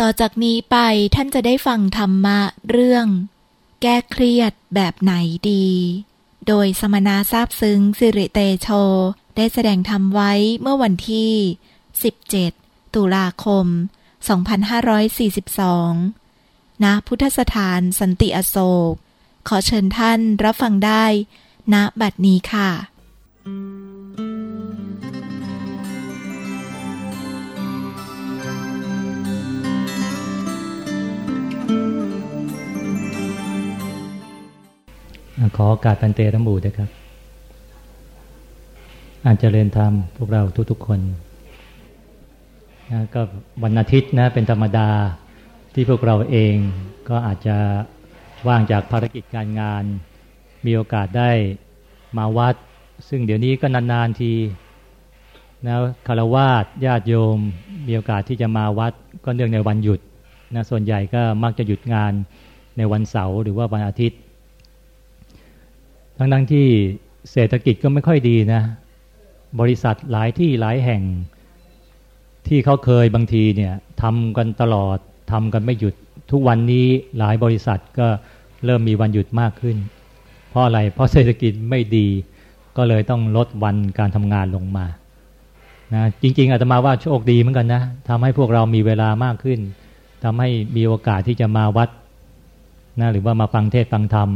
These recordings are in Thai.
ต่อจากนี้ไปท่านจะได้ฟังธรรมะเรื่อง แก้เครียดแบบไหนดี โดยสมณะทราบซึ้งสิริเตโช ได้แสดงธรรมไว้เมื่อวันที่ 17 ตุลาคม 2542 ณ พุทธสถานสันติอโศก ขอเชิญท่านรับฟังได้ ณ บัดนี้ค่ะ ขอโอกาสปันเตระหมู่ด้วยครับอาจจะเรียนธรรมพวกเราทุกๆคนนะก็วันอาทิตย์นะเป็นธรรมดาที่พวกเราเองก็อาจจะว่างจากภารกิจการงาน มีโอกาสได้มาวัด ซึ่งเดี๋ยวนี้ก็นานๆทีนะคารวาสญาติโยม มีโอกาสที่จะมาวัด ก็เนื่องในวันหยุดนะส่วนใหญ่ก็มักจะหยุดงานในวันเสาร์หรือว่าวันอาทิตย์ ทั้งทั้งที่เศรษฐกิจก็ไม่ค่อยดีนะ บริษัทหลายที่หลายแห่ง ที่เขาเคยบางทีเนี่ยทำกันตลอดทำกันไม่หยุดทุกวันนี้หลายบริษัทก็เริ่มมีวันหยุดมากขึ้น เพราะอะไรเพราะเศรษฐกิจไม่ดี ก็เลยต้องลดวันการทำงานลงมานะจริง ๆอาตมาว่าโชคดีเหมือนกันนะทำให้พวกเรามีเวลามากขึ้นทำให้มีโอกาสที่จะมาวัดนะหรือว่ามาฟังเทศฟังธรรม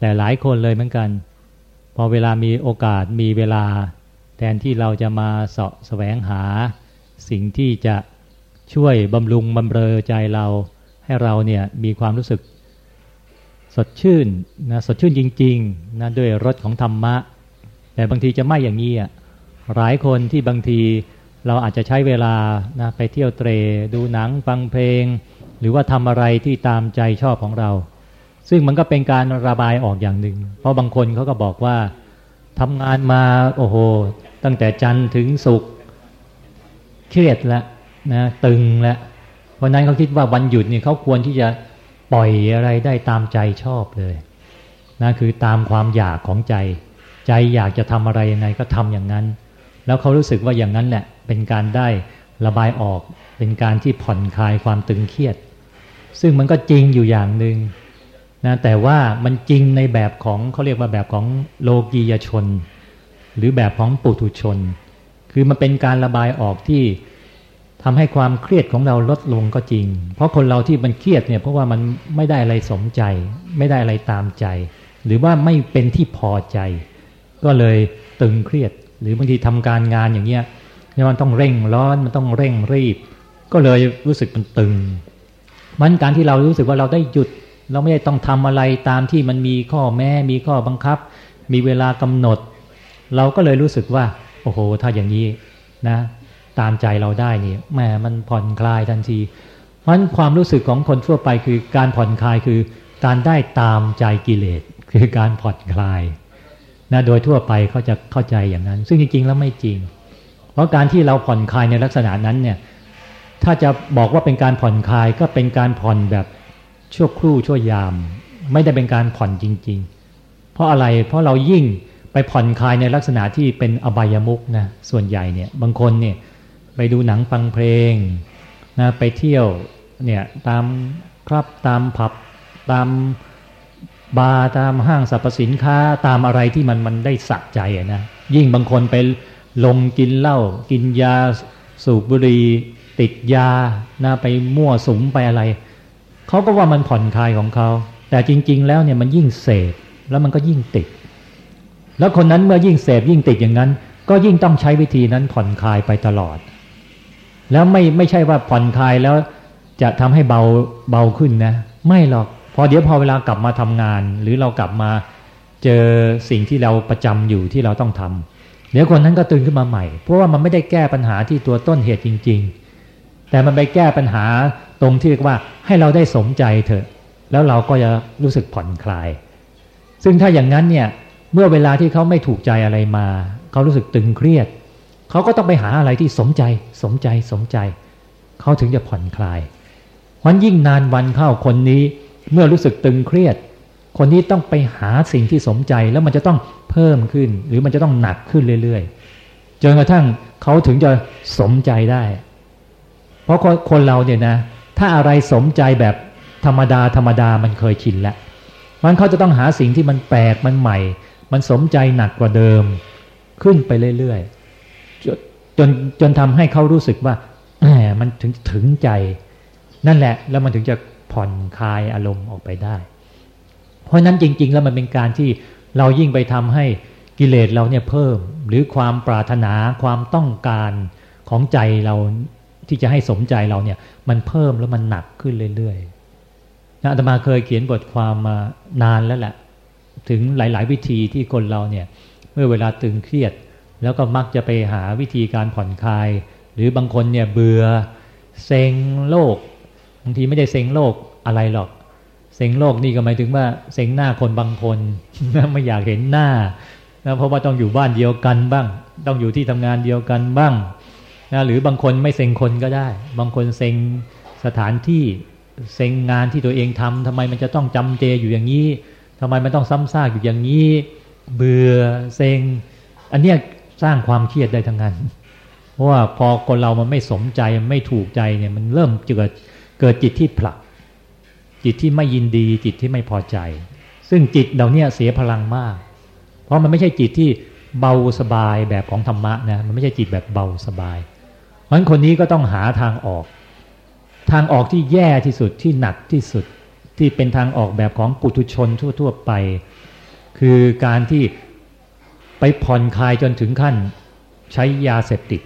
แต่หลายคนเลยเหมือนกัน พอเวลามีโอกาสมีเวลา แทนที่เราจะมาเสาะแสวงหา สิ่งที่จะช่วยบำรุงบำเรอใจเรา ให้เราเนี่ยมีความรู้สึก สดชื่นนะสดชื่นจริงๆนะด้วยรสของธรรมะ แต่บางทีจะไม่อย่างนี้อะหลายคนที่บางทีเราอาจจะใช้เวลานะไปเที่ยวเตร ดูหนังฟังเพลง หรือว่าทำอะไรที่ตามใจชอบของเรา ซึ่งมันก็เป็นการระบายออกอย่างหนึ่ง เพราะบางคนเขาก็บอกว่าทำงานมาโอ้โห ตั้งแต่จันทร์ถึงศุกร์เครียดแล้วนะตึงแล้วเพราะนั้นเขาคิดว่าวันหยุดนี่เขาควรที่จะปล่อยอะไรได้ตามใจชอบเลยนะคือตามความอยากของใจ ใจอยากจะทำอะไรยังไงก็ทำอย่างนั้น แล้วเขารู้สึกว่าอย่างนั้นแหละเป็นการได้ระบายออก เป็นการที่ผ่อนคลายความตึงเครียด ซึ่งมันก็จริงอยู่อย่างหนึ่ง นะแต่ว่ามันจริงในแบบของเขาเรียกว่าแบบของโลกียชน หรือแบบของปุถุชน คือมันเป็นการระบายออกที่ทำให้ความเครียดของเราลดลงก็จริง เพราะคนเราที่มันเครียดเนี่ยเพราะว่ามันไม่ได้อะไรสมใจ ไม่ได้อะไรตามใจ หรือว่าไม่เป็นที่พอใจ ก็เลยตึงเครียด หรือบางทีทำการงานอย่างเงี้ยมันต้องเร่งร้อนมันต้องเร่งรีบ ก็เลยรู้สึกมันตึง มันการที่เรารู้สึกว่าเราได้หยุด เราไม่ได้ต้องทำอะไรตามที่มันมีข้อแม้มีข้อบังคับ มีเวลากำหนด เราก็เลยรู้สึกว่า โอ้โห ถ้าอย่างนี้นะ ตามใจเราได้นี่แหมมันผ่อนคลายทันที เพราะฉะนั้นความรู้สึกของคนทั่วไปคือการผ่อนคลายคือการได้ตามใจกิเลส คือการผ่อนคลายนะโดยทั่วไปเขาจะเข้าใจอย่างนั้น ซึ่งจริงๆแล้วไม่จริง เพราะการที่เราผ่อนคลายในลักษณะนั้นเนี่ยถ้าจะบอกว่าเป็นการผ่อนคลายก็เป็นการผ่อนแบบ ชั่วครู่ชั่วยาม ไม่ได้เป็นการผ่อนจริง ๆ เพราะอะไรเพราะเรายิ่งไปผ่อนคลายในลักษณะที่เป็นอบายมุกนะส่วนใหญ่เนี่ยบางคนเนี่ยไปดูหนังฟังเพลงนะไปเที่ยวเนี่ยตามครับตามผับตามบาร์ตามห้างสรรพสินค้าตามอะไรที่มันมันได้สะใจนะยิ่งบางคนไปลงกินเหล้ากินยาสูบบุหรี่ติดยานะไปมั่วสุมไปอะไร เขาก็ว่ามันผ่อนคลายของเขา แต่จริง ๆ แล้วเนี่ยมันยิ่งเสพแล้วมันก็ยิ่งติด แล้วคนนั้นเมื่อยิ่งเสพยิ่งติดอย่างนั้น ก็ยิ่งต้องใช้วิธีนั้นผ่อนคลายไปตลอด แล้วไม่ไม่ใช่ว่าผ่อนคลายแล้วจะทำให้เบาเบาขึ้นนะ ไม่หรอกพอเดี๋ยวพอเวลากลับมาทำงาน หรือเรากลับมาเจอสิ่งที่เราประจำอยู่ที่เราต้องทำเดี๋ยวคนนั้นก็ตื่นขึ้นมาใหม่ เพราะว่ามันไม่ได้แก้ปัญหาที่ตัวต้นเหตุจริง ๆ แต่มันไปแก้ปัญหา ตรงที่เรียกว่าให้เราได้สมใจเถอะ แล้วเราก็จะรู้สึกผ่อนคลาย ซึ่งถ้าอย่างนั้นเนี่ยเมื่อเวลาที่เขาไม่ถูกใจอะไรมาเขารู้สึกตึงเครียดเขาก็ต้องไปหาอะไรที่สมใจ สมใจสมใจเขาถึงจะผ่อนคลายวันยิ่งนานวันเข้าคนนี้เมื่อรู้สึกตึงเครียด คนนี้ต้องไปหาสิ่งที่สมใจแล้วมันจะต้องเพิ่มขึ้น หรือมันจะต้องหนักขึ้นเรื่อยๆจนกระทั่งเขาถึงจะสมใจได้ เพราะคนเราเนี่ยนะ ถ้าอะไรสมใจแบบธรรมดาธรรมดามันเคยชินแล้วมันเขาจะต้องหาสิ่งที่มันแปลกมันใหม่ มันสมใจหนักกว่าเดิม ขึ้นไปเรื่อยๆจนจนทำให้เขารู้สึกว่าแหมมันถึงถึงใจ นั่นแหละ แล้วมันถึงจะผ่อนคลายอารมณ์ออกไปได้ เพราะนั้นจริง ๆ แล้วมันเป็นการที่เรายิ่งไปทำให้กิเลสเราเนี่ยเพิ่ม หรือความปรารถนาความต้องการของใจเรา ที่จะให้สมใจเราเนี่ย มันเพิ่มแล้วมันหนักขึ้นเรื่อยๆนะอาตมาเคยเขียนบทความมานานแล้วแหละ ถึงหลาย ๆ วิธีที่คนเราเนี่ย เมื่อเวลาตึงเครียด แล้วก็มักจะไปหาวิธีการผ่อนคลาย หรือบางคนเนี่ยเบื่อเซ็งโลกบางทีไม่ได้เซ็งโลกอะไรหรอกเซ็งโลกนี่ก็หมายถึงว่าเซ็งหน้าคนบางคนไม่อยากเห็นหน้านะเพราะว่าต้องอยู่บ้านเดียวกันบ้าง ต้องอยู่ที่ทำงานเดียวกันบ้าง นะหรือบางคนไม่เซ็งคนก็ได้ บางคนเซ็งสถานที่เซ็งงานที่ตัวเองทำทำไมมันจะต้องจำเจอยู่อย่างนี้ทำไมมันต้องซ้ำซากอยู่อย่างนี้ เบื่อเซ็ง อันเนี้ยสร้างความเครียดได้ทั้งนั้น เพราะว่าพอคนเรามันไม่สมใจไม่ถูกใจเนี่ยมันเริ่มเกิดเกิดจิตที่ผลัก จิตที่ไม่ยินดีจิตที่ไม่พอใจ ซึ่งจิตเราเนี่ยเสียพลังมาก เพราะมันไม่ใช่จิตที่เบาสบายแบบของธรรมะนะมันไม่ใช่จิตแบบเบาสบาย เพราะคนนี้ก็ต้องหาทางออก ทางออกที่แย่ที่สุดที่หนักที่สุดที่เป็นทางออกแบบของปุถุชนทั่ว ๆ ไป คือการที่ไปผ่อนคลายจนถึงขั้นใช้ยาเสพติด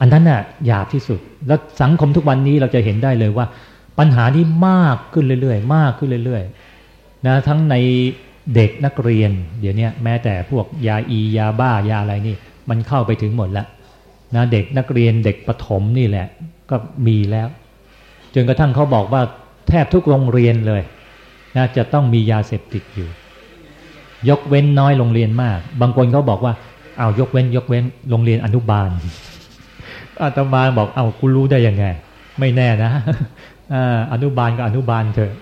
อันนั้นน่ะหยาบที่สุด แล้วสังคมทุกวันนี้เราจะเห็นได้เลยว่า ปัญหานี้มากขึ้นเรื่อยๆ มากขึ้นเรื่อยๆนะทั้งในเด็กนักเรียน เดี๋ยวนี้แม้แต่พวกยาอียาบ้ายาอะไรนี่ มันเข้าไปถึงหมดแล้ว นะเด็กนักเรียนเด็กประถมนี่แหละ ก็มีแล้ว จนกระทั่งเขาบอกว่าแทบทุกโรงเรียนเลยนะจะต้องมียาเสพติดอยู่ ยกเว้นน้อยโรงเรียนมาก บางคนเขาบอกว่าเอายกเว้น ยกเว้นโรงเรียนอนุบาลอาตมาบอกเอากูรู้ได้ยังไง ไม่แน่นะอนุบาลก็อนุบาลเถอะ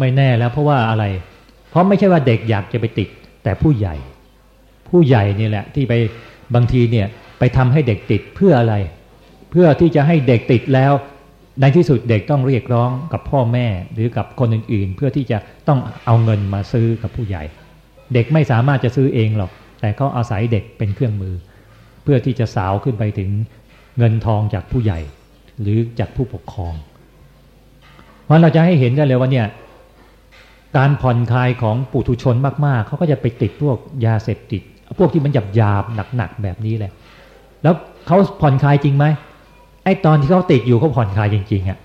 ไม่แน่แล้วเพราะว่าอะไร เพราะไม่ใช่ว่าเด็กอยากจะไปติด แต่ผู้ใหญ่ ผู้ใหญ่นี่แหละ ที่ไปบางทีเนี่ย ไปทำให้เด็กติดเพื่ออะไร เพื่อที่จะให้เด็กติดแล้ว ในที่สุดเด็กต้องเรียกร้องกับพ่อแม่หรือกับคนอื่นๆ เพื่อที่จะต้องเอาเงินมาซื้อกับผู้ใหญ่ เด็กไม่สามารถจะซื้อเองหรอก แต่เขาอาศัยเด็กเป็นเครื่องมือ เพื่อที่จะสาวขึ้นไปถึงเงินทองจากผู้ใหญ่ หรือจากผู้ปกครองเพราะเราจะให้เห็นได้เลยว่าเนี่ยการผ่อนคลายของปุถุชนมากๆ เขาก็จะไปติดพวกยาเสพติด พวกที่มันหยาบหยาบหนักๆแบบนี้แหละ แล้วเขาผ่อนคลายจริงไหมไอ้ตอนที่เขาติดอยู่เขาผ่อนคลายจริง ๆอะ่ะ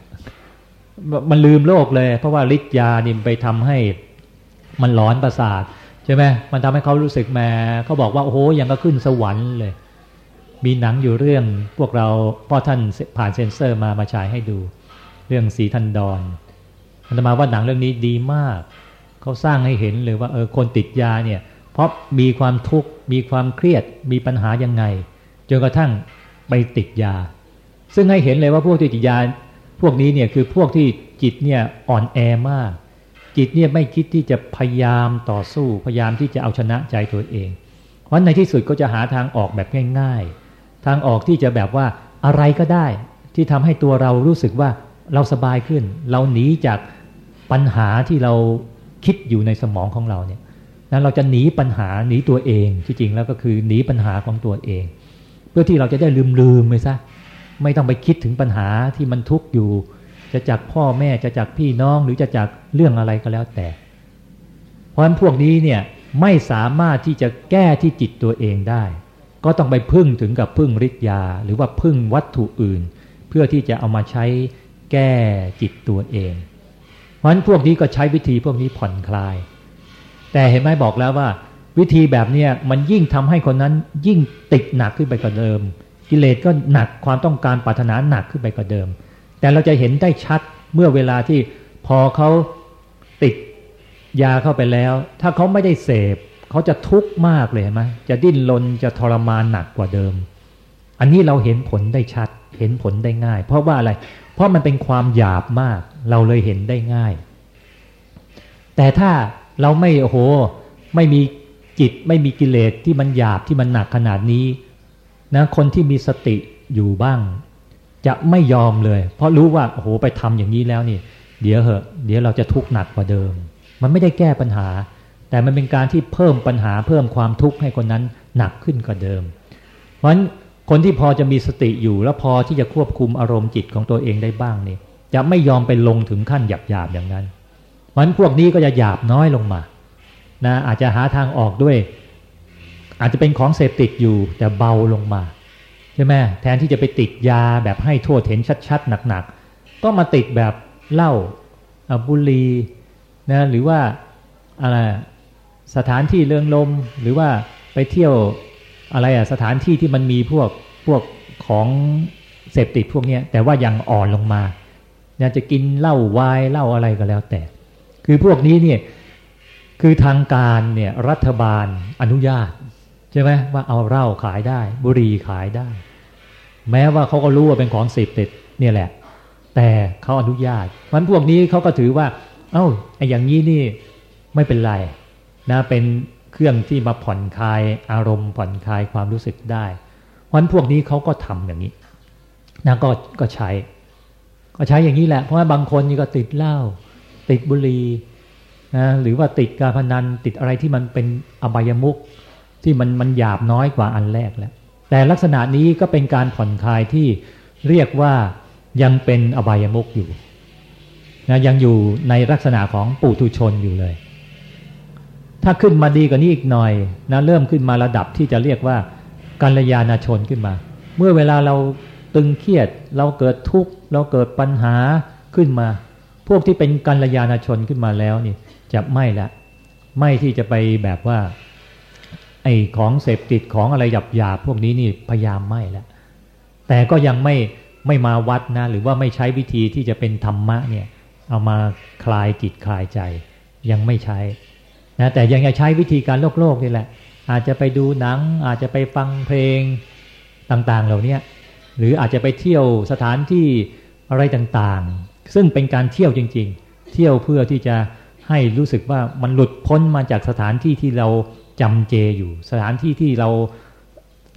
มันลืมโลกเลย เพราะว่าฤทธิ์ยานี่ไปทำให้มันหลอนประสาทใช่ไหมมันทำให้เขารู้สึกแม่เขาบอกว่าโอ้โหยังก็ขึ้นสวรรค์เลย มีหนังอยู่เรื่องพวกเราพ่อท่านผ่านเซ็นเซอร์มามาฉายให้ดู เรื่องสีทันดอนมันมาว่าหนังเรื่องนี้ดีมากเขาสร้างให้เห็นเลยว่าเออคนติดยาเนี่ย เพราะมีความทุกข์มีความเครียดมีปัญหายังไง จนกระทั่งไปติดยา ซึ่งให้เห็นเลยว่าพวกที่ติดยา พวกนี้เนี่ยคือพวกที่จิตเนี่ยอ่อนแอมาก จิตเนี่ยไม่คิดที่จะพยายามต่อสู้พยายามที่จะเอาชนะใจตัวเอง เพราะในที่สุดก็จะหาทางออกแบบง่าย ๆ ทางออกที่จะแบบว่าอะไรก็ได้ ที่ทำให้ตัวเรารู้สึกว่าเราสบายขึ้น เราหนีจากปัญหาที่เราคิดอยู่ในสมองของเราเนี่ยนั้นเราจะหนีปัญหาหนีตัวเองที่จริงแล้วก็คือหนีปัญหาของตัวเอง เพื่อที่เราจะได้ลืมลืมไปซะไม่ต้องไปคิดถึงปัญหาที่มันทุกข์อยู่ จะจากพ่อแม่จะจากพี่น้องหรือจะจากเรื่องอะไรก็แล้วแต่ เพราะฉะนั้นพวกนี้เนี่ยไม่สามารถที่จะแก้ที่จิตตัวเองได้ ก็ต้องไปพึ่งถึงกับพึ่งฤทธิ์ยา หรือว่าพึ่งวัตถุอื่น เพื่อที่จะเอามาใช้แก้จิตตัวเอง เพราะฉะนั้นพวกนี้ก็ใช้วิธีพวกนี้ผ่อนคลาย แต่เห็นไหมบอกแล้วว่า วิธีแบบเนี้ยมันยิ่งทำให้คนนั้นยิ่งติดหนักขึ้นไปกว่าเดิม กิเลสก็หนักความต้องการปรารถนาหนักขึ้นไปกว่าเดิม แต่เราจะเห็นได้ชัดเมื่อเวลาที่พอเขาติดยาเข้าไปแล้ว ถ้าเขาไม่ได้เสพเขาจะทุกข์มากเลยเห็นไหมจะดิ้นรนจะทรมานหนักกว่าเดิม อันนี้เราเห็นผลได้ชัด เห็นผลได้ง่าย เพราะว่าอะไร เพราะมันเป็นความหยาบมาก เราเลยเห็นได้ง่าย แต่ถ้าเราไม่โอ้โหไม่มี จิตไม่มีกิเลสที่มันหยาบที่มันหนักขนาดนี้นะคนที่มีสติอยู่บ้าง จะไม่ยอมเลย เพราะรู้ว่าโอ้โหไปทำอย่างนี้แล้วนี่ เดี๋ยวเหอะ เดี๋ยวเราจะทุกข์หนักกว่าเดิม มันไม่ได้แก้ปัญหา แต่มันเป็นการที่เพิ่มปัญหาเพิ่มความทุกข์ให้คนนั้นหนักขึ้นกว่าเดิม เพราะฉะนั้นคนที่พอจะมีสติอยู่แล้วพอที่จะควบคุมอารมณ์จิตของตัวเองได้บ้างนี่จะไม่ยอมไปลงถึงขั้นหยาบๆอย่างนั้นเพราะฉะนั้นพวกนี้ก็จะหยาบน้อยลงมา นะอาจจะหาทางออกด้วย อาจจะเป็นของเสพติดอยู่แต่เบาลงมาใช่ไหมแทนที่จะไปติดยาแบบให้โทษเห็นชัดๆหนักๆ ก็มาติดแบบเหล้าบุหรี่นะหรือว่าอะไรสถานที่เรื่องลมหรือว่าไปเที่ยวอะไรอะสถานที่ที่มันมีพวกพวกของเสพติดพวกนี้แต่ว่ายังอ่อนลงมาอยากจะกินเหล้าวายเหล้าอะไรก็แล้วแต่ คือพวกนี้เนี่ย คือทางการเนี่ยรัฐบาลอนุญาตใช่ไหมว่าเอาเหล้าขายได้ บุหรี่ขายได้ แม้ว่าเขาก็รู้ว่าเป็นของเสพติดเนี่ยแหละ แต่เขาอนุญาตมันพวกนี้เขาก็ถือว่า เอา้าไอ้อย่างนี้นี่ไม่เป็นไรนะเป็นเครื่องที่มาผ่อนคลายอารมณ์ผ่อนคลายความรู้สึกได้เพราะพวกนี้เขาก็ทำอย่างนี้นะก็ก็ใช้ ก็ใช้อย่างนี้แหละเพราะว่าบางคนนี่ก็ติดเหล้าติดบุหรี่ นะหรือว่าติดการพนันติดอะไรที่มันเป็นอบายมุกที่มันมันหยาบน้อยกว่าอันแรกแล้ว แต่ลักษณะนี้ก็เป็นการผ่อนคลายที่เรียกว่ายังเป็นอบายมุกอยู่นะยังอยู่ในลักษณะของปุถุชนอยู่เลย ถ้าขึ้นมาดีกว่านี้อีกหน่อยนะเริ่มขึ้นมาระดับที่จะเรียกว่ากัลยาณชนขึ้นมา เมื่อเวลาเราตึงเครียดเราเกิดทุกข์เราเกิดปัญหาขึ้นมา พวกที่เป็นกัลยาณชนขึ้นมาแล้วนี่ จะไม่ละ ไม่ที่จะไปแบบว่า ไอ้ของเสพติดของอะไรหยาบหยาพวกนี้นี่พยายามไม่ล้วแต่ก็ยังไม่ไม่มาวัดนะ หรือว่าไม่ใช้วิธีที่จะเป็นธรรมะเนี่ย เอามาคลายจิตคลายใจ ยังไม่ใช้นะแต่ยังจะใช้วิธีการโลกโลกนี่แหละ อาจจะไปดูหนัง อาจจะไปฟังเพลงต่างๆเหล่านี้หรืออาจจะไปเที่ยวสถานที่อะไรต่างๆ ซึ่งเป็นการเที่ยวจริง ๆ เที่ยวเพื่อที่จะ ให้รู้สึกว่ามันหลุดพ้นมาจากสถานที่ที่เราจำเจอยู่ สถานที่ที่เรา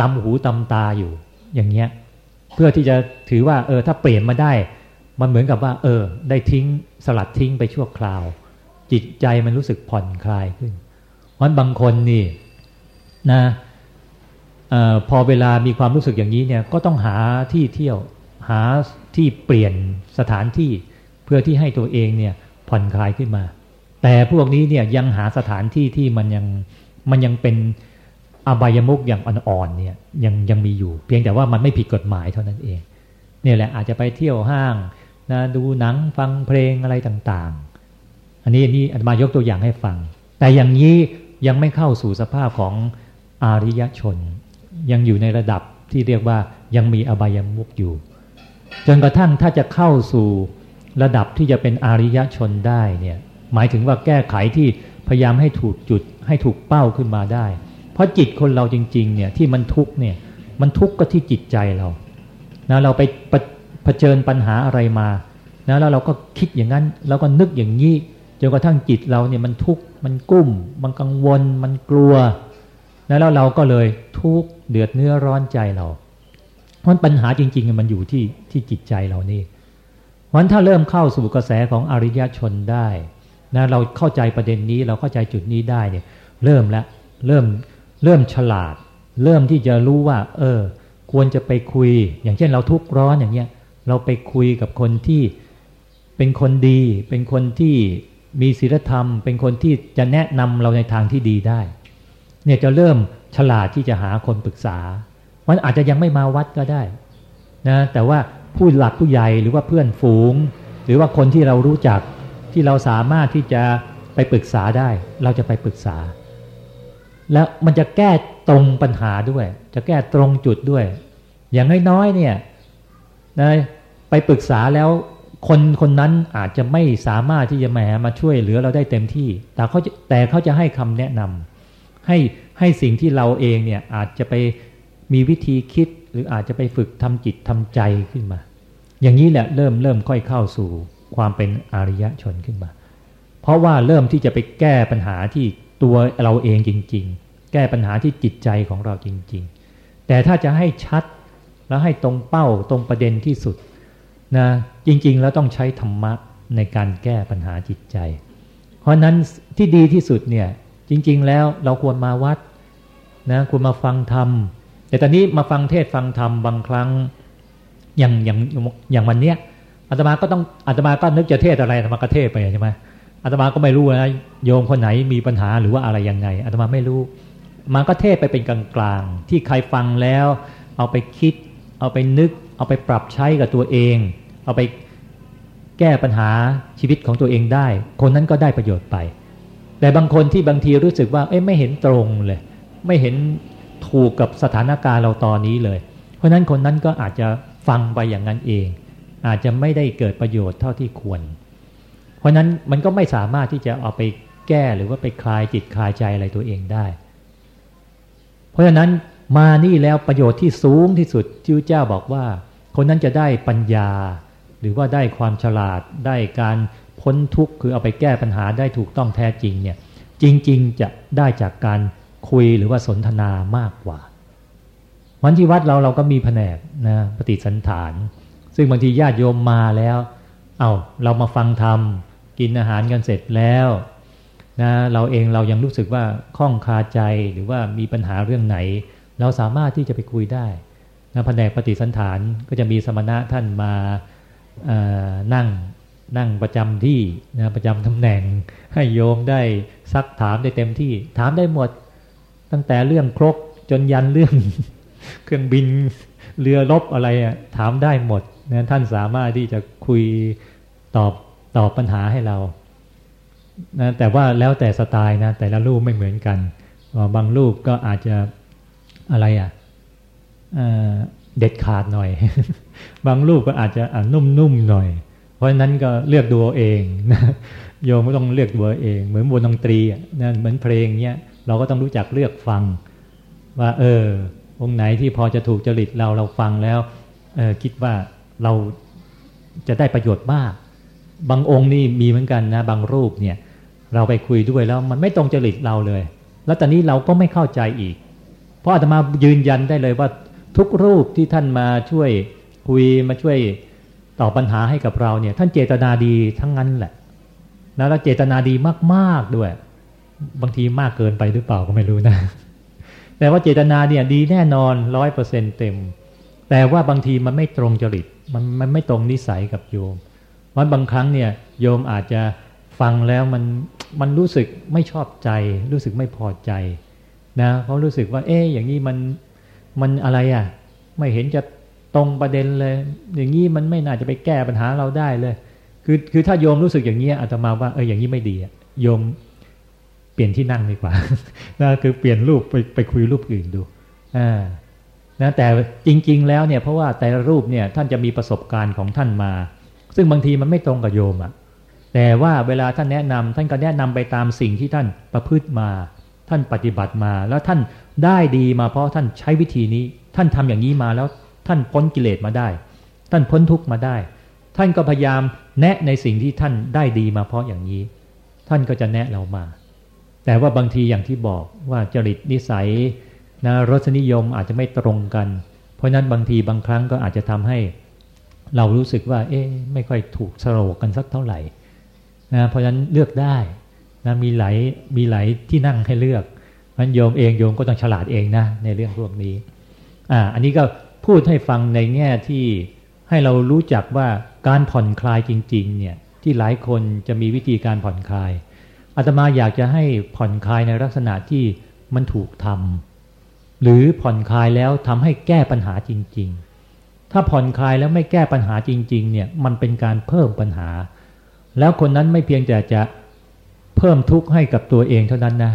ตำหูตำตาอยู่ อย่างเงี้ย เพื่อที่จะถือว่า เออ ถ้าเปลี่ยนมาได้ มันเหมือนกับว่า เออ ได้ทิ้งสลัดทิ้งไปชั่วคราว จิตใจมันรู้สึกผ่อนคลายขึ้น เพราะบางคนนี่นะออพอเวลามีความรู้สึกอย่างนี้เนี่ยก็ต้องหาที่เที่ยวหาที่เปลี่ยนสถานที่เพื่อที่ให้ตัวเองเนี่ยผ่อนคลายขึ้นมา แต่พวกนี้เนี่ยยังหาสถานที่ที่มันยังมันยังเป็นอบายมุกอย่างอ่อนๆเนี่ยยังยังมีอยู่ เพียงแต่ว่ามันไม่ผิดกฎหมายเท่านั้นเอง เนี่ยแหละอาจจะไปเที่ยวห้างนะดูหนังฟังเพลงอะไรต่างๆ อันนี้นี่มายกตัวอย่างให้ฟัง แต่อย่างนี้ยังไม่เข้าสู่สภาพของอาริยชน ยังอยู่ในระดับที่เรียกว่ายังมีอบายมุกอยู่ จนกระทั่งถ้าจะเข้าสู่ระดับที่จะเป็นอาริยชนได้เนี่ย หมายถึงว่าแก้ไขที่พยายามให้ถูกจุดให้ถูกเป้าขึ้นมาได้ เพราะจิตคนเราจริงๆเนี่ยที่มันทุกเนี่ยมันทุกข์ก็ที่จิตใจเรานะเราไปเผชิญปัญหาอะไรมานะแล้วเราก็คิดอย่างนั้นเราก็นึกอย่างนี้จนกระทั่งจิตเราเนี่ยมันทุกข์มันกุ้ม มันกังวล มันกลัวนะแล้วเราก็เลยทุกข์เดือดเนื้อร้อนใจเราเพราะปัญหาจริงๆมันอยู่ที่ที่จิตใจเรานี่วันถ้าเริ่มเข้าสู่กระแสของอริยชนได้ นะเราเข้าใจประเด็นนี้เราเข้าใจจุดนี้ได้เนี่ย เริ่มแล้วเริ่มเริ่มฉลาด เริ่มที่จะรู้ว่า เออ ควรจะไปคุย อย่างเช่นเราทุกข์ร้อนอย่างเงี้ยเราไปคุยกับคนที่เป็นคนดี เป็นคนที่มีศีลธรรม เป็นคนที่จะแนะนำเราในทางที่ดีได้ เนี่ยจะเริ่มฉลาดที่จะหาคนปรึกษามันอาจจะยังไม่มาวัดก็ได้นะแต่ว่าผู้หลักผู้ใหญ่หรือว่าเพื่อนฝูง หรือว่าคนที่เรารู้จัก ที่เราสามารถที่จะไปปรึกษาได้ เราจะไปปรึกษา แล้วมันจะแก้ตรงปัญหาด้วย จะแก้ตรงจุดด้วย อย่างน้อยๆเนี่ยนะไปปรึกษาแล้วคนคนนั้นอาจจะไม่สามารถที่จะมามาช่วยเหลือเราได้เต็มที่ แต่เขาแต่เขาจะให้คำแนะนำให้ให้สิ่งที่เราเองเนี่ยอาจจะไปมีวิธีคิด หรืออาจจะไปฝึกทำจิตทำใจขึ้นมา อย่างนี้แหละเริ่มเริ่มค่อยเข้าสู่ ความเป็นอริยชนขึ้นมา เพราะว่าเริ่มที่จะไปแก้ปัญหาที่ตัวเราเองจริง ๆ แก้ปัญหาที่จิตใจของเราจริง ๆ แต่ถ้าจะให้ชัดแล้วให้ตรงเป้าตรงประเด็นที่สุดนะจริง ๆ แล้วต้องใช้ธรรมะในการแก้ปัญหาจิตใจ เพราะนั้นที่ดีที่สุดเนี่ยจริง ๆ แล้วเราควรมาวัดนะควรมาฟังธรรม แต่ตอนนี้มาฟังเทศฟังธรรมบางครั้งอย่างอย่างอย่างวันเนี้ย อาตมาก็ต้องอาตมาก็นึกจะเทศอะไรอาตมาก็เทศไปใช่ไหมอาตมาก็ไม่รู้นะโยมคนไหนมีปัญหาหรือว่าอะไรยังไงอาตมาไม่รู้มันก็เทศไปเป็นกลางๆที่ใครฟังแล้ว เอาไปคิด เอาไปนึก เอาไปปรับใช้กับตัวเอง เอาไปแก้ปัญหาชีวิตของตัวเองได้ คนนั้นก็ได้ประโยชน์ไป แต่บางคนที่บางทีรู้สึกว่าเอ้ไม่เห็นตรงเลย ไม่เห็นถูกกับสถานการณ์เราตอนนี้เลย เพราะนั้นคนนั้นก็อาจจะฟังไปอย่างนั้นเอง อาจจะไม่ได้เกิดประโยชน์เท่าที่ควร เพราะนั้นมันก็ไม่สามารถที่จะเอาไปแก้หรือว่าไปคลายจิตคลายใจอะไรตัวเองได้ เพราะฉะนั้นมานี่แล้วประโยชน์ที่สูงที่สุดที่เจ้าบอกว่า คนนั้นจะได้ปัญญา หรือว่าได้ความฉลาดได้การพ้นทุกข์คือเอาไปแก้ปัญหาได้ถูกต้องแท้จริงเนี่ยจริง ๆ จะได้จากการคุยหรือว่าสนทนามากกว่าวันที่วัดเราเราก็มีแผนกนะปฏิสันฐาน ซึ่งบางทีญาติโยมมาแล้ว เอาเรามาฟังธรรม กินอาหารกันเสร็จแล้วนะเราเองเรายังรู้สึกว่าข้องคาใจหรือว่ามีปัญหาเรื่องไหน เราสามารถที่จะไปคุยได้นะแผนกปฏิสันฐานก็จะมีสมณะท่านมานั่งนั่งประจำที่นะประจำตำแหน่ง ให้โยมได้ซักถามได้เต็มที่ ถามได้หมด ตั้งแต่เรื่องครกจนยันเรื่อง เครื่องบินเรือรบอะไรอะถามได้หมด นะท่านสามารถที่จะคุยตอบตอบปัญหาให้เรานะแต่ว่าแล้วแต่สไตล์นะ แต่ละรูปไม่เหมือนกันบางรูปก็อาจจะอะไรอะเด็ดขาดหน่อย บางรูปก็อาจจะนุ่มๆหน่อย เพราะฉะนั้นก็เลือกดูเองนะโยมก็ต้องเลือกดูเอง เหมือนวงดนตรีนะเหมือนเพลงเนี้ยเราก็ต้องรู้จักเลือกฟัง ว่า เออองไหนที่พอจะถูกจริตเราเราฟังแล้วเออคิดว่า เราจะได้ประโยชน์มาก บางองค์นี่มีเหมือนกันนะ บางรูปเนี่ยเราไปคุยด้วยแล้วมันไม่ตรงจริตเราเลย แล้วตอนนี้เราก็ไม่เข้าใจอีก เพราะอาตมายืนยันได้เลยว่าทุกรูปที่ท่านมาช่วยคุยมาช่วยตอบปัญหาให้กับเราเนี่ย ท่านเจตนาดีทั้งนั้นแหละแล้วเจตนาดีมาก ๆด้วย บางทีมากเกินไปหรือเปล่าก็ไม่รู้นะ แต่ว่าเจตนาเนี่ยดีแน่นอนร้อยเปอร์เซ็นเต็ม แต่ว่าบางทีมันไม่ตรงจริต มันมันไม่ตรงนิสัยกับโยมวันบางครั้งเนี่ยโยมอาจจะฟังแล้วมันมันรู้สึกไม่ชอบใจ รู้สึกไม่พอใจนะเพราะรู้สึกว่า เอ๊ะอย่างนี้มันมันอะไรอะ ไม่เห็นจะตรงประเด็นเลย อย่างนี้มันไม่น่าจะไปแก้ปัญหาเราได้เลย คือคือถ้าโยมรู้สึกอย่างนี้อาตมาว่าเอออย่างนี้ไม่ดีอะโยมเปลี่ยนที่นั่งดีกว่านะคือเปลี่ยนรูปไปไปคุยรูปอื่นดูอ่า นะแต่จริง ๆ แล้วเนี่ยเพราะว่าแต่ละรูปเนี่ยท่านจะมีประสบการณ์ของท่านมา ซึ่งบางทีมันไม่ตรงกับโยมอะ่ะแต่ว่าเวลาท่านแนะนำท่านก็แนะนำไปตามสิ่งที่ท่านประพฤติมา ท่านปฏิบัติมา แล้วท่านได้ดีมาเพราะท่านใช้วิธีนี้ ท่านทำอย่างนี้มาแล้วท่านพ้นกิเลสมาได้ ท่านพ้นทุกข์มาได้ ท่านก็พยายามแนะในสิ่งที่ท่านได้ดีมาเพราะอย่างนี้ ท่านก็จะแนะเรามา แต่ว่าบางทีอย่างที่บอกว่าจริตนิสัย นะรสนิยมอาจจะไม่ตรงกัน เพราะนั้นบางทีบางครั้งก็อาจจะทำให้เรารู้สึกว่า เอ๊ะไม่ค่อยถูกสโลกันสักเท่าไหร่นะเพราะฉะนั้นเลือกได้นะมีหลายมีหลายที่นั่งให้เลือกมันโยมเองโยมก็ต้องฉลาดเองนะในเรื่องพวกนี้อ่าอันนี้ก็พูดให้ฟังในแง่ที่ให้เรารู้จักว่าการผ่อนคลายจริง ๆ เนี่ยที่หลายคนจะมีวิธีการผ่อนคลายอาตมาอยากจะให้ผ่อนคลายในลักษณะที่มันถูกทำ หรือผ่อนคลายแล้วทำให้แก้ปัญหาจริง ๆ ถ้าผ่อนคลายแล้วไม่แก้ปัญหาจริง ๆ เนี่ยมันเป็นการเพิ่มปัญหา แล้วคนนั้นไม่เพียงแต่จะเพิ่มทุกข์ให้กับตัวเองเท่านั้นนะ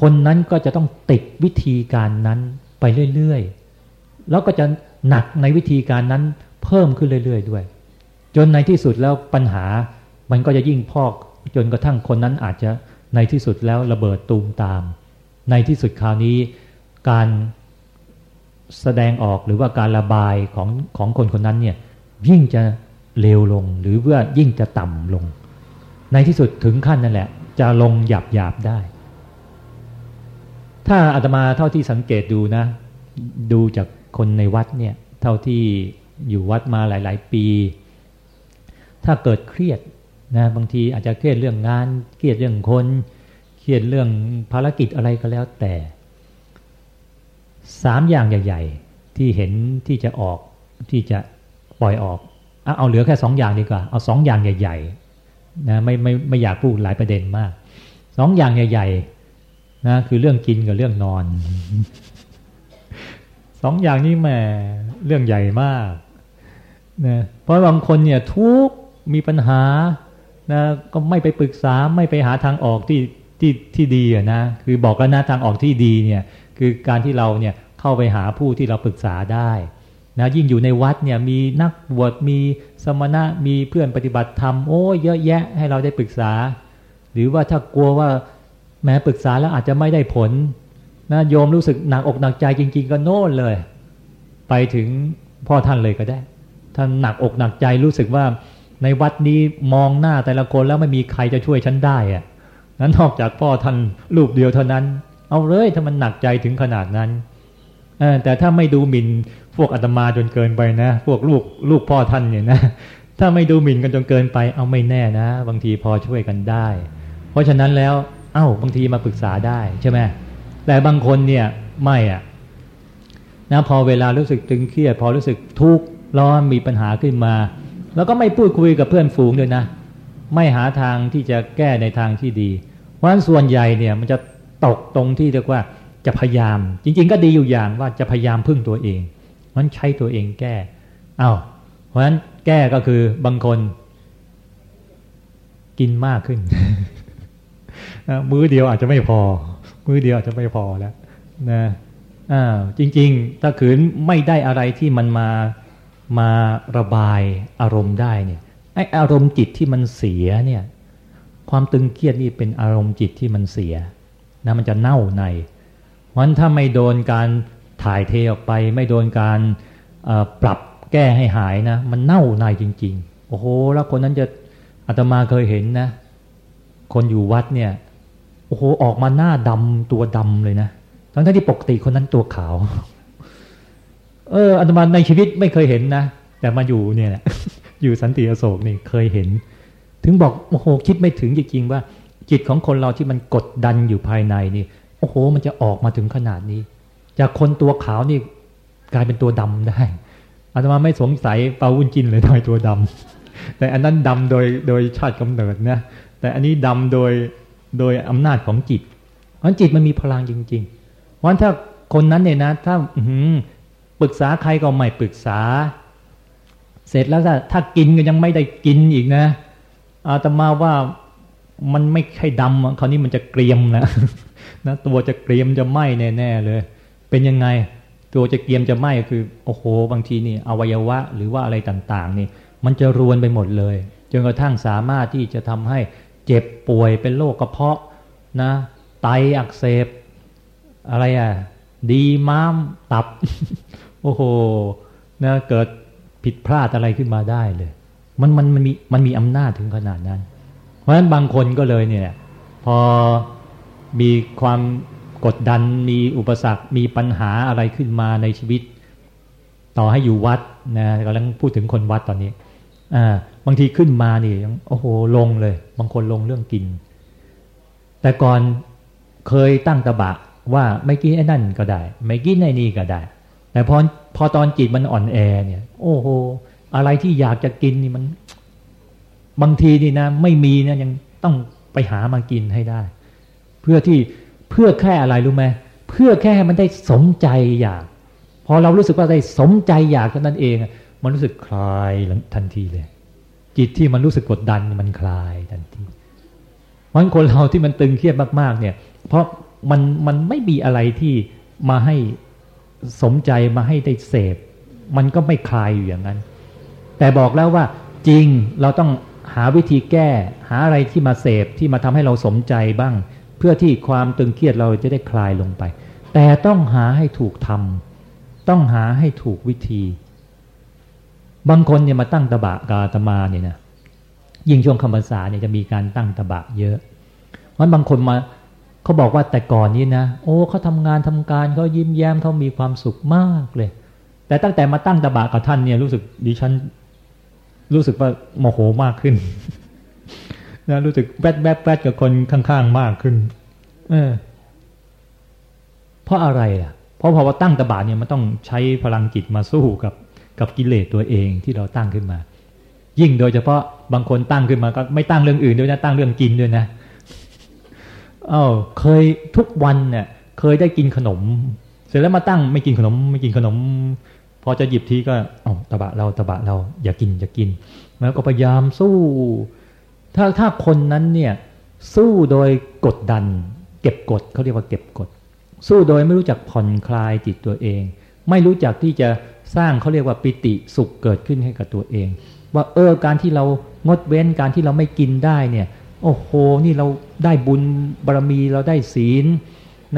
คนนั้นก็จะต้องติดวิธีการนั้นไปเรื่อยๆ แล้วก็จะหนักในวิธีการนั้นเพิ่มขึ้นเรื่อย ๆ ด้วย จนในที่สุดแล้วปัญหามันก็จะยิ่งพอก จนกระทั่งคนนั้นอาจจะในที่สุดแล้วระเบิดตูมตาม ในที่สุดคราวนี้ การแสดงออกหรือว่าการระบายของของคนคนนั้นเนี่ยยิ่งจะเลวลงหรือว่ายิ่งจะต่ำลง ในที่สุดถึงขั้นนั่นแหละ จะลงหยาบหยาบได้ ถ้าอาตมาเท่าที่สังเกตดูนะ ดูจากคนในวัดเนี่ยเท่าที่อยู่วัดมาหลาย ๆ ปี ถ้าเกิดเครียดนะบางทีอาจจะเครียดเรื่องงาน เครียดเรื่องคน เครียดเรื่องภารกิจอะไรก็แล้วแต่ สามอย่างใหญ่ ๆ ที่เห็นที่จะออกที่จะปล่อยออกเอาเหลือแค่สองอย่างดีกว่า เอาสองอย่างใหญ่ ๆ นะไม่ไม่ไม่อยากพูดหลายประเด็นมากสองอย่างใหญ่ ๆ นะคือเรื่องกินกับเรื่องนอนสองอย่างนี้แหมเรื่องใหญ่มากนะเพราะบางคนเนี่ยทุกมีปัญหานะก็ไม่ไปปรึกษาไม่ไปหาทางออกที่ที่ที่ดีอะนะ คือบอกแล้วนะทางออกที่ดีเนี่ย คือการที่เราเนี่ยเข้าไปหาผู้ที่เราปรึกษาได้นะยิ่งอยู่ในวัดเนี่ยมีนักบวชมีสมณะมีเพื่อนปฏิบัติธรรมโอ้เยอะแยะให้เราได้ปรึกษา หรือว่าถ้ากลัวว่าแม้ปรึกษาแล้วอาจจะไม่ได้ผลนะโยมรู้สึกหนักอกหนักใจจริง ๆ ก็โน่นเลย ไปถึงพ่อท่านเลยก็ได้ ท่านหนักอกหนักใจรู้สึกว่าในวัดนี้มองหน้าแต่ละคนแล้วไม่มีใครจะช่วยฉันได้อะนั้นนอกจากพ่อท่านรูปเดียวเท่านั้น เอาเลยถ้ามันหนักใจถึงขนาดนั้นแต่ถ้าไม่ดูหมิ่นพวกอาตมาจนเกินไปนะ พวกลูกลูกพ่อท่านเนี่ยนะ ถ้าไม่ดูหมิ่นกันจนเกินไป เอาไม่แน่นะ บางทีพอช่วยกันได้ เพราะฉะนั้นแล้ว เอา้าบางทีมาปรึกษาได้ใช่ไหมแต่บางคนเนี่ยไม่อะนะพอเวลารู้สึกตึงเครียดพอรู้สึกทุกข์ร้อนมีปัญหาขึ้นมา แล้วก็ไม่พูดคุยกับเพื่อนฝูงเลยนะ ไม่หาทางที่จะแก้ในทางที่ดี เพราะฉะนั้นส่วนใหญ่เนี่ยมันจะ ตกตรงที่เรียกว่าจะพยายาม จริง ๆ ก็ดีอยู่อย่างว่าจะพยายามพึ่งตัวเองมันใช้ตัวเองแก้อา้าวเพราะฉะนั้นแก้ก็คือบางคน กินมากขึ้น มื้อเดียวอาจจะไม่พอ มื้อเดียวอาจจะไม่พอแล้วนะอ่าจริง ๆ ถ้าขืนไม่ได้อะไรที่มันมามาระบายอารมณ์ได้เนี่ยไออารมณ์จิตที่มันเสียเนี่ย ความตึงเครียดนี่เป็นอารมณ์จิตที่มันเสีย นะมันจะเน่าในเพราะฉะนั้นถ้าไม่โดนการถ่ายเทออกไป ไม่โดนการปรับแก้ให้หายนะ มันเน่าในจริง ๆ โอ้โห แล้วคนนั้นจะอาตมาเคยเห็นนะ คนอยู่วัดเนี่ย โอ้โห ออกมาหน้าดำตัวดำเลยนะ ทั้งที่ปกติคนนั้นตัวขาว เอออาตมาในชีวิตไม่เคยเห็นนะ แต่มาอยู่เนี่ยอยู่สันติอโศกนี่เคยเห็น ถึงบอก โอ้โห คิดไม่ถึงจริงๆว่า จิตของคนเราที่มันกดดันอยู่ภายในนี่โอ้โห มันจะออกมาถึงขนาดนี้ จากคนตัวขาวนี่กลายเป็นตัวดำได้อาตมาไม่สงสัยเปาวุ้นจินเลยทำไมตัวดำแต่อันนั้นดำโดยโดยชาติกำเนิดนะแต่อันนี้ดำโดยโดยอำนาจของจิตเพราะจิตมันมีพลังจริงๆเพราะถ้าคนนั้นเนี่ยนะ ถ้าปรึกษาใครก็ไม่ปรึกษา เสร็จแล้วถ้ากินก็ยังไม่ได้กินอีกนะอาตมาว่า มันไม่ใช่ดำคราวนี้มันจะเกรียมนะนะตัวจะเกรียมจะไหม้แน่ๆเลย เป็นยังไงตัวจะเกรียมจะไหม้คือโอ้โห บางทีนี่อวัยวะหรือว่าอะไรต่างๆ นี่ มันจะรวนไปหมดเลยจนกระทั่งสามารถที่จะทำให้เจ็บป่วยเป็นโรคกระเพาะนะไตอักเสบ อะไรอะ ดีม้ามตับ โอ้โหนะเกิดผิดพลาดอะไรขึ้นมาได้เลย มันมันมันมีมันมีอำนาจถึงขนาดนั้น เพราะฉะนั้นบางคนก็เลยเนี่ย พอมีความกดดันมีอุปสรรคมีปัญหาอะไรขึ้นมาในชีวิต ต่อให้อยู่วัดนะกำลังพูดถึงคนวัดตอนนี้บางทีขึ้นมานี่ยโอ้โหลงเลย บางคนลงเรื่องกิน แต่ก่อนเคยตั้งตะบะว่าไม่กินไอ้นั่นก็ได้ ไม่กินไอ้นี่ก็ได้ แต่พอพอตอนจิตมันอ่อนแอเนี่ย โอ้โหอะไรที่อยากจะกินนี่มัน บางทีนี่นะ ไม่มีนะยังต้องไปหามากินให้ได้ เพื่อที่เพื่อแค่อะไรรู้ไหมเพื่อแค่มันได้สมใจอยาก พอเรารู้สึกว่าได้สมใจอยากเท่านั้นเอง มันรู้สึกคลายทันทีเลย จิตที่มันรู้สึกกดดันมันคลายทันทีวันคนเราที่มันตึงเครียดมากๆ เนี่ย เพราะมันมันไม่มีอะไรที่มาให้สมใจมาให้ได้เสพ มันก็ไม่คลายอยู่อย่างนั้น แต่บอกแล้วว่าจริงเราต้อง หาวิธีแก้หาอะไรที่มาเสพที่มาทำให้เราสมใจบ้าง เพื่อที่ความตึงเครียดเราจะได้คลายลงไป แต่ต้องหาให้ถูกทำต้องหาให้ถูกวิธี บางคนเนี่ยมาตั้งตบะกาตมาเนี่ยนะยิ่งช่วงคำภาษาเนี่ยจะมีการตั้งตบะเยอะเพราะบางคนมาเขาบอกว่าแต่ก่อนนี้นะ โอ้เขาทำงานทำการเขายิ้มแย้มเขามีความสุขมากเลย แต่ตั้งแต่มาตั้งตบะกับท่านเนี่ยรู้สึกดิฉัน รู้สึกว่าโมโหมากขึ้นนะรู้สึกแวดแวดแวดกับคนข้างๆมากขึ้น เออ เพราะอะไรอะ เพราะพอว่าตั้งตบะเนี่ยมันต้องใช้พลังจิตมาสู้กับกับกิเลสตัวเองที่เราตั้งขึ้นมา ยิ่งโดยเฉพาะบางคนตั้งขึ้นมาก็ไม่ตั้งเรื่องอื่นด้วยนะตั้งเรื่องกินด้วยนะอ้าวเคยทุกวันเนี่ยเคยได้กินขนม เสร็จแล้วมาตั้งไม่กินขนม ไม่กินขนม พอจะหยิบทีก็อ๋อตะบะเราตะบะเราอย่ากินอย่ากิน แล้วก็พยายามสู้ ถ้าถ้าคนนั้นเนี่ยสู้โดยกดดัน เก็บกดเขาเรียกว่าเก็บกด สู้โดยไม่รู้จักผ่อนคลายจิตตัวเอง ไม่รู้จักที่จะสร้างเขาเรียกว่าปิติสุขเกิดขึ้นให้กับตัวเอง ว่าเออการที่เรางดเว้นการที่เราไม่กินได้เนี่ยโอ้โห นี่เราได้บุญบารมีเราได้ศีล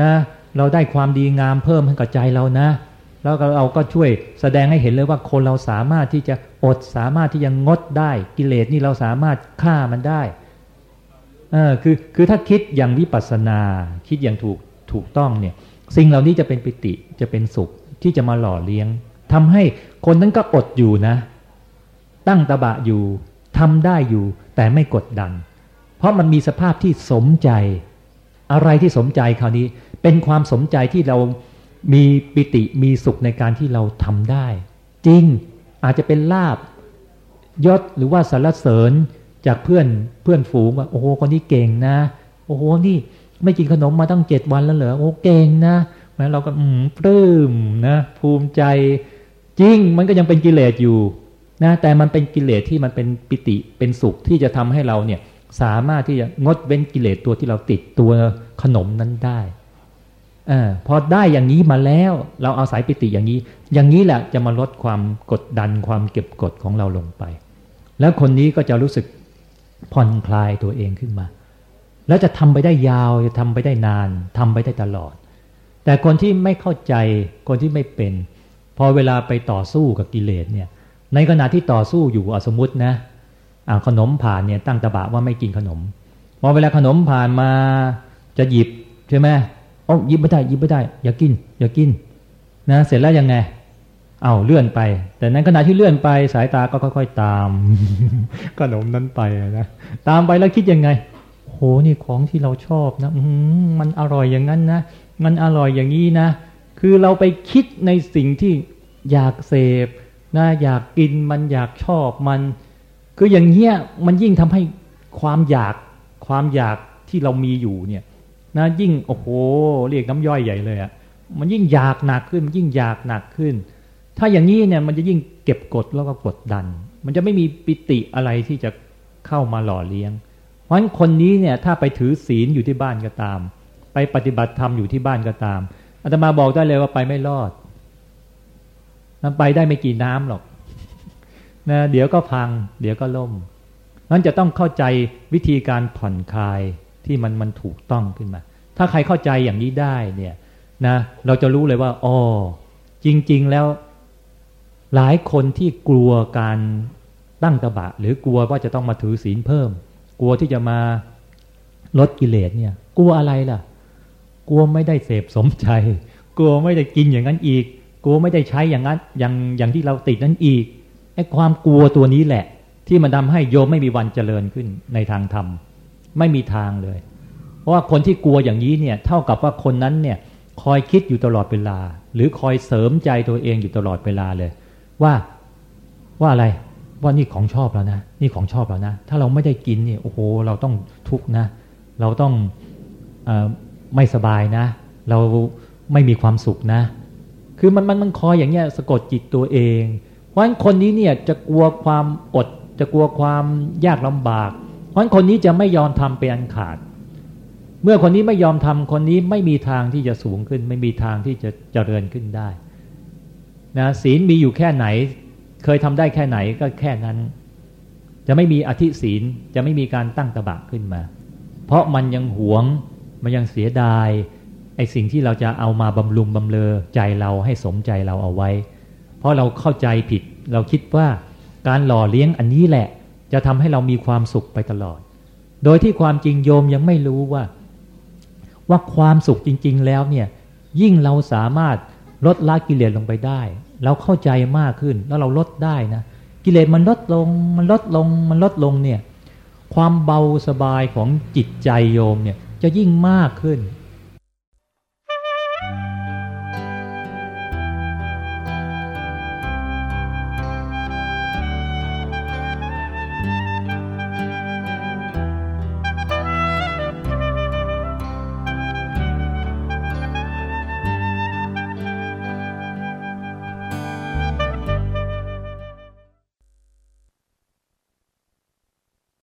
นะ เราได้ความดีงามเพิ่มให้กับใจเรานะ แล้วเราก็ช่วยแสดงให้เห็นเลยว่าคนเราสามารถที่จะอดสามารถที่จะงดได้ กิเลสนี่เราสามารถฆ่ามันได้เออคือคือถ้าคิดอย่างวิปัสสนาคิดอย่างถูกถูกต้องเนี่ย สิ่งเหล่านี้จะเป็นปิติจะเป็นสุขที่จะมาหล่อเลี้ยงทำให้คนนั้นก็อดอยู่นะ ตั้งตะบะอยู่ทำได้อยู่ แต่ไม่กดดัน เพราะมันมีสภาพที่สมใจ อะไรที่สมใจคราวนี้ เป็นความสมใจที่เรา มีปิติมีสุขในการที่เราทำได้ จริงอาจจะเป็นลาบยศหรือว่าสรรเสริญจากเพื่อนเพื่อนฝูงว่าโอ้โหคนนี้เก่งนะ โอ้โหนี่ไม่กินขนมมาตั้งเจ็ดวันแล้วเหรอโอ้เก่งนะแม้เราก็อืมปลื้มนะภูมิใจ จริงมันก็ยังเป็นกิเลสอยู่นะแต่มันเป็นกิเลสที่มันเป็นปิติเป็นสุขที่จะทำให้เราเนี่ยสามารถที่จะงดเว้นกิเลสตัวที่เราติดตัวขนมนั้นได้ อพอได้อย่างนี้มาแล้ว เราเอาสายปิติอย่างนี้ อย่างนี้แหละจะมาลดความกดดันความเก็บกดของเราลงไป แล้วคนนี้ก็จะรู้สึกผ่อนคลายตัวเองขึ้นมา แล้วจะทำไปได้ยาวจะทำไปได้นานทำไปได้ตลอด แต่คนที่ไม่เข้าใจคนที่ไม่เป็น พอเวลาไปต่อสู้กับกิเลสเนี่ย ในขณะที่ต่อสู้อยู่อสมมตินะขนมผ่านเนี่ยตั้งตะบะว่าไม่กินขนมพอเวลาขนมผ่านมาจะหยิบใช่ไหม อ๋อยิบไม่ได้ยิบไม่ได้ อย่ากิน อย่ากิน นะ เสร็จแล้วยังไง เอาเลื่อนไป แต่นั้นขณะที่เลื่อนไปสายตาก็ค่อยๆตามขนมนั้นไปนะตามไปแล้วคิดยังไง โหนี่ของที่เราชอบนะมันอร่อยอย่างนั้นนะมันอร่อยอย่างนี้นะคือเราไปคิดในสิ่งที่อยากเสพนะอยากกินมันอยากชอบมัน คืออย่างเงี้ยมันยิ่งทำให้ความอยากความอยากที่เรามีอยู่เนี่ย นะยิ่งโอ้โหเรียกน้ำย่อยใหญ่เลยอะ่ะมันยิ่งอยากหนักขึ้นยิ่งอยากหนักขึ้น ถ้าอย่างนี้เนี่ยมันจะยิ่งเก็บกดแล้วก็กดดัน มันจะไม่มีปิติอะไรที่จะเข้ามาหล่อเลี้ยง เพราะฉะนั้นคนนี้เนี่ยถ้าไปถือศีลอยู่ที่บ้านก็ตาม ไปปฏิบัติธรรมอยู่ที่บ้านก็ตามอาตมาบอกได้เลยว่าไปไม่รอดมันไปได้ไม่กี่น้ำหรอกนะเดี๋ยวก็พัง เดี๋ยวก็ล่มนั้นจะต้องเข้าใจวิธีการผ่อนคลายที่มันมันถูกต้องขึ้นมา ถ้าใครเข้าใจอย่างนี้ได้เนี่ยนะเราจะรู้เลยว่าอ๋อจริง ๆ แล้วหลายคนที่กลัวการตั้งตบะ หรือกลัวว่าจะต้องมาถือศีลเพิ่ม กลัวที่จะมาลดกิเลสเนี่ย กลัวอะไรล่ะ กลัวไม่ได้เสพสมใจ กลัวไม่ได้กินอย่างนั้นอีก กลัวไม่ได้ใช้อย่างนั้นอย่างอย่างที่เราติดนั้นอีกไอ้ความกลัวตัวนี้แหละ ที่มันทาให้โยมไม่มีวันเจริญขึ้นในทางธรรมไม่มีทางเลย ราะว่าคนที่กลัวอย่างนี้เนี่ยเท่ากับว่าคนนั้นเนี่ยคอยคิดอยู่ตลอดเวลา หรือคอยเสริมใจตัวเองอยู่ตลอดเวลาเลย ว่าว่าอะไรว่านี่ของชอบแล้วนะนี่ของชอบแล้วนะ ถ้าเราไม่ได้กินเนี่ยโอ้โหเราต้องทุกข์นะ เราต้องอไม่สบายนะ เราไม่มีความสุขนะ คือมันมันมันคอยอย่างเงี้ยสะกดจิตตัวเอง เพราะฉะนั้นคนนี้เนี่ยจะกลัวความอดจะกลัวความยากลำบาก เพราะฉะนั้นคนนี้จะไม่ยอมทำเป็นอันขาด เมื่อคนนี้ไม่ยอมทำคนนี้ไม่มีทางที่จะสูงขึ้น ไม่มีทางที่จะเจริญขึ้นได้นะศีลมีอยู่แค่ไหน เคยทำได้แค่ไหนก็แค่นั้น จะไม่มีอธิศีลจะไม่มีการตั้งตะบะขึ้นมา เพราะมันยังหวงมันยังเสียดายไอ้สิ่งที่เราจะเอามาบำรุงบำเลอใจเราให้สมใจเราเอาไว้ เพราะเราเข้าใจผิด เราคิดว่าการหล่อเลี้ยงอันนี้แหละ จะทำให้เรามีความสุขไปตลอด โดยที่ความจริงโยมยังไม่รู้ว่า ว่าความสุขจริง ๆ แล้วเนี่ยยิ่งเราสามารถลดละกิเลสลงไปได้ เราเข้าใจมากขึ้นแล้วเราลดได้นะกิเลสมันลดลงมันลดลงมันลดลงเนี่ยความเบาสบายของจิตใจโยมเนี่ยจะยิ่งมากขึ้น